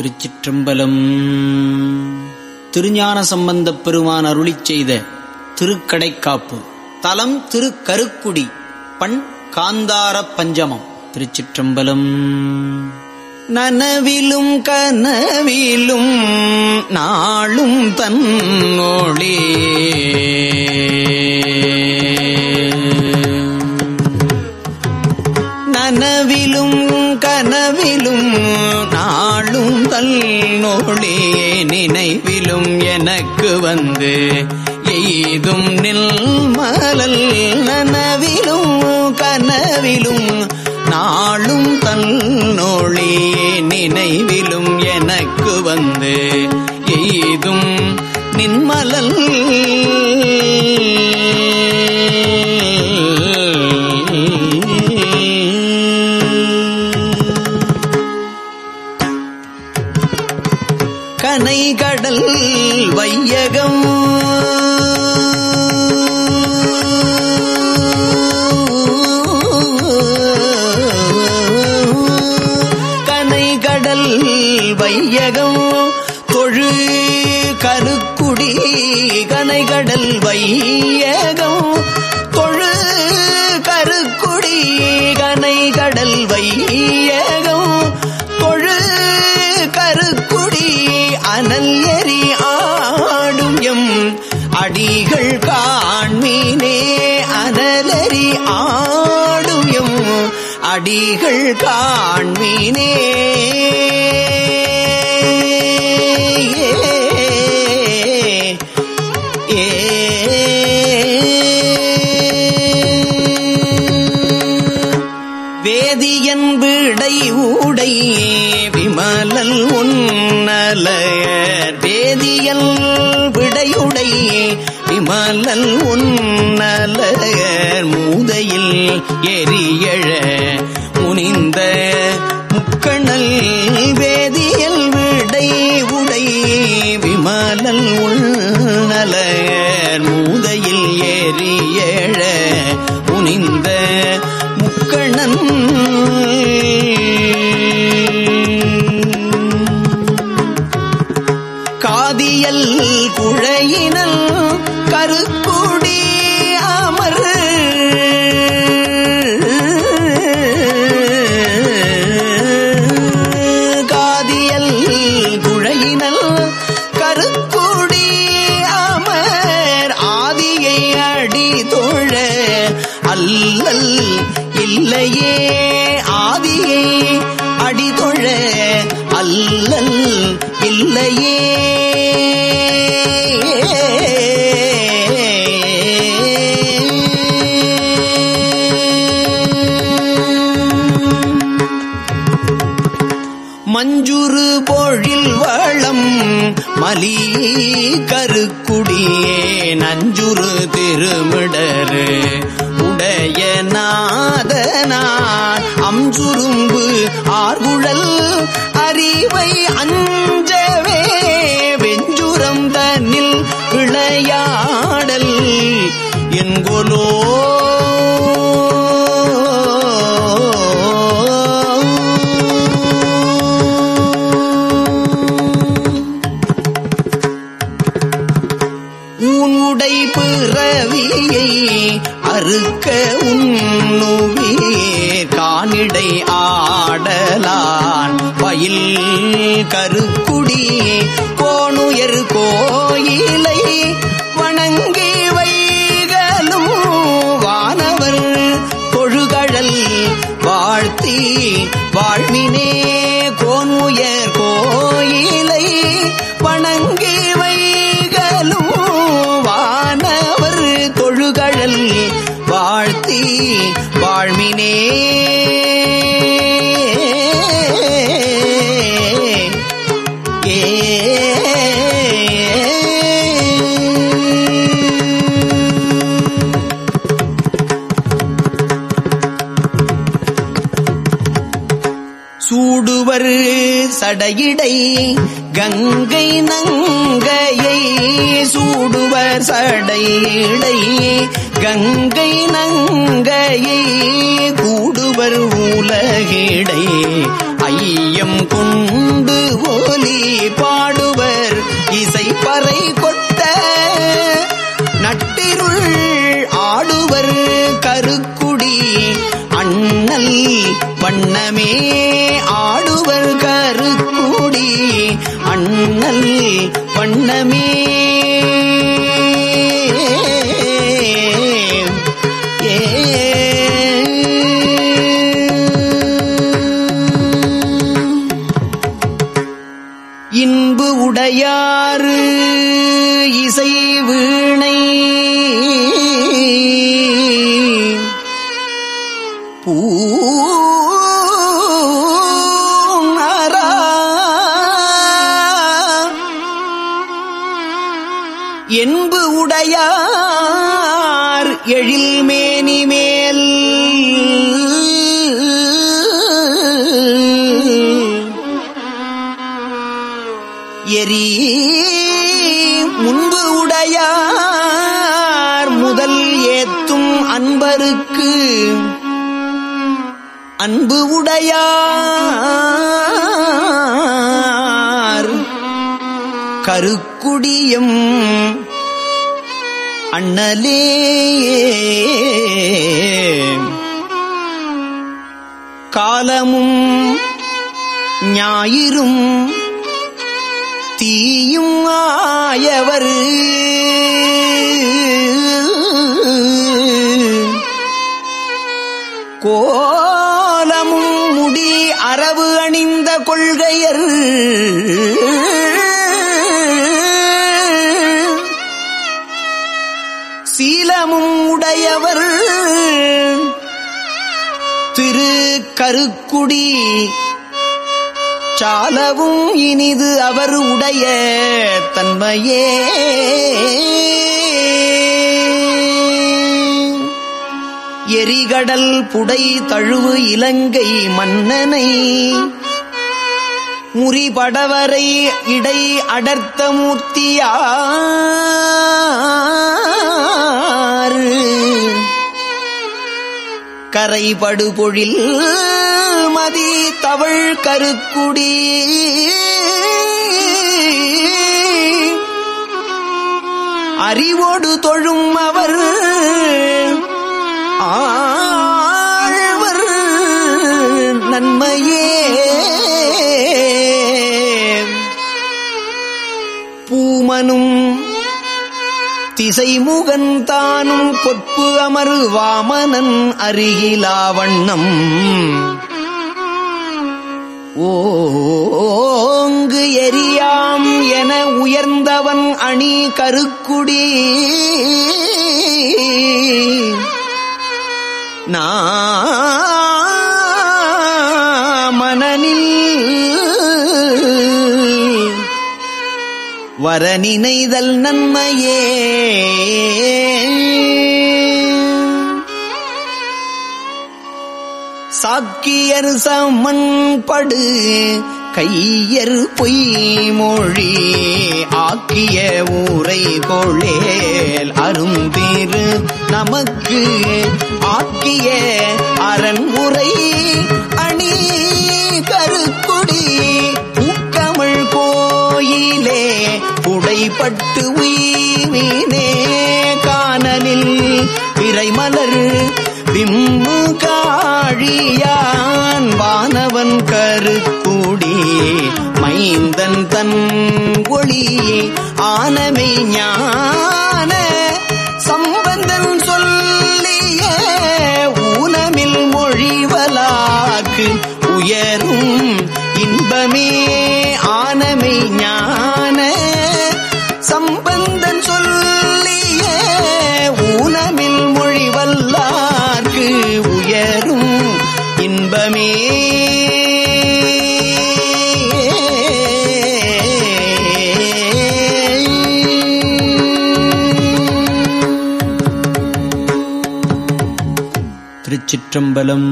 திருச்சிற்றம்பலம். திருஞான சம்பந்தப் பெருமான் அருளிச் செய்த திருக்கடைக்காப்பு. தலம் திருக்கருக்குடி பண் காந்தார பஞ்சமம். திருச்சிற்றம்பலம். நனவிலும் கனவிலும் நாளும் தன்னோளே தன்னோளே நினைவிலும் எனக்கு வந்து எய்தும் நில் மலல் நனவிலும் கனவிலும் நாளும் தன்னோளே நினைவிலும் எனக்கு வந்து எய்தும் நின்மலல் வையகம் தொழு கருக்குடி கனைகடல் வையகம். தொழு கருக்குடி கனைகடல் வையகம். தொழு கருக்குடி அனல் எரி ஆடும் எம். அடிகள் காண்மீனே அனலறி ஆடும் எம். அடிகள் காண்மீனே விமலல் உன்னலையர் வேதியல் விடையுடை. விமலல் உன்னலையர் மூதையில் எரியழ. முனிந்த முக்கணல் வேதியல் விடை உடை விமலல் உன்னலையர் மூதையில் எரியழ. முனிந்த முக்கணன் குழையினல் இல்லையே. மஞ்சுரு பொழில் வளம் மலி கருக்குடியே. நஞ்சுரு திருமிடரு உடைய நாதனார். அம்சுரும்பு ஆர்குழல் அறிவை அன் என்கொலோ ஊனுடை பிறவியை அறுக்க உண்ணுவீர் கானிடை ஆடலான் பயில் கருக்குடி கோணுயர் கோயிலை வணங்க வாழ்வினே கோன்முயர் கோயிலை வணங்கி வைகலும் வானவர் தொழுகழல் வாழ்த்தி வாழ்வினே. சடையிடை கங்கை நங்கையை சூடுவர் சடையிடை. கங்கை நங்கையை கூடுவர் உலகிடை. ஐயம் கொண்டு ஓலி பாடுவர் இசை பறை கொட்ட. நட்டிருள் ஆடுவர் கருக்குடி. அண்ணல் வண்ணமே ஆடுவர் கருக்குடி அண்ணல் வண்ணமே. இன்பு உடையாறு இசை என்பு உடையார் எழில் மேனி மேல். எரி முன்பு உடையார் முதல் ஏத்தும் அன்பருக்கு. அன்பு உடையார் கருக்குடியும் அண்ணலே காலமும் ஞாயிறும் தீயும் ஆயவர். கோலமும் முடி அரவு அணிந்த கொள்கையர். கருக்குடி. சாலவும் இனிது அவர் உடைய தன்மையே. எரிகடல் புடை தழுவு இலங்கை மன்னனை. முறிபடவரை இடை அடர்த்த மூர்த்தியா கரைபடு பொழில் மதி தவள் கருக்குடி. அறிவோடு தொழும் அவர் ஆழ்வர் நன்மையே. பூமனும் திசைமுகன் தானும் பொற்பு அமரு வாமனன் அருகிலாவண்ணம் ஓங்கு எரியாம் என உயர்ந்தவன் அணி கருக்குடி. நான் வர நினைதல் நன்மையே. சாக்கியர் சமன்படு கையர் பொய் மொழி ஆக்கிய ஊரை கொளேல் அருந்திரு நமக்கு ஆக்கிய அரண் உரை அணி கருக்குடி. புடைப்பட்டு உயிரினே காணலில் பிறைமலர் விம்மு காழியான் வானவன் கருக்குடி மைந்தன் தன் ஒளி ஆனமை ஞான சம்பந்தன் சொல்லிய ஊனமில் மொழிவலாக்கு உயரும் இன்பமே திருச்சிற்றம்பலம்.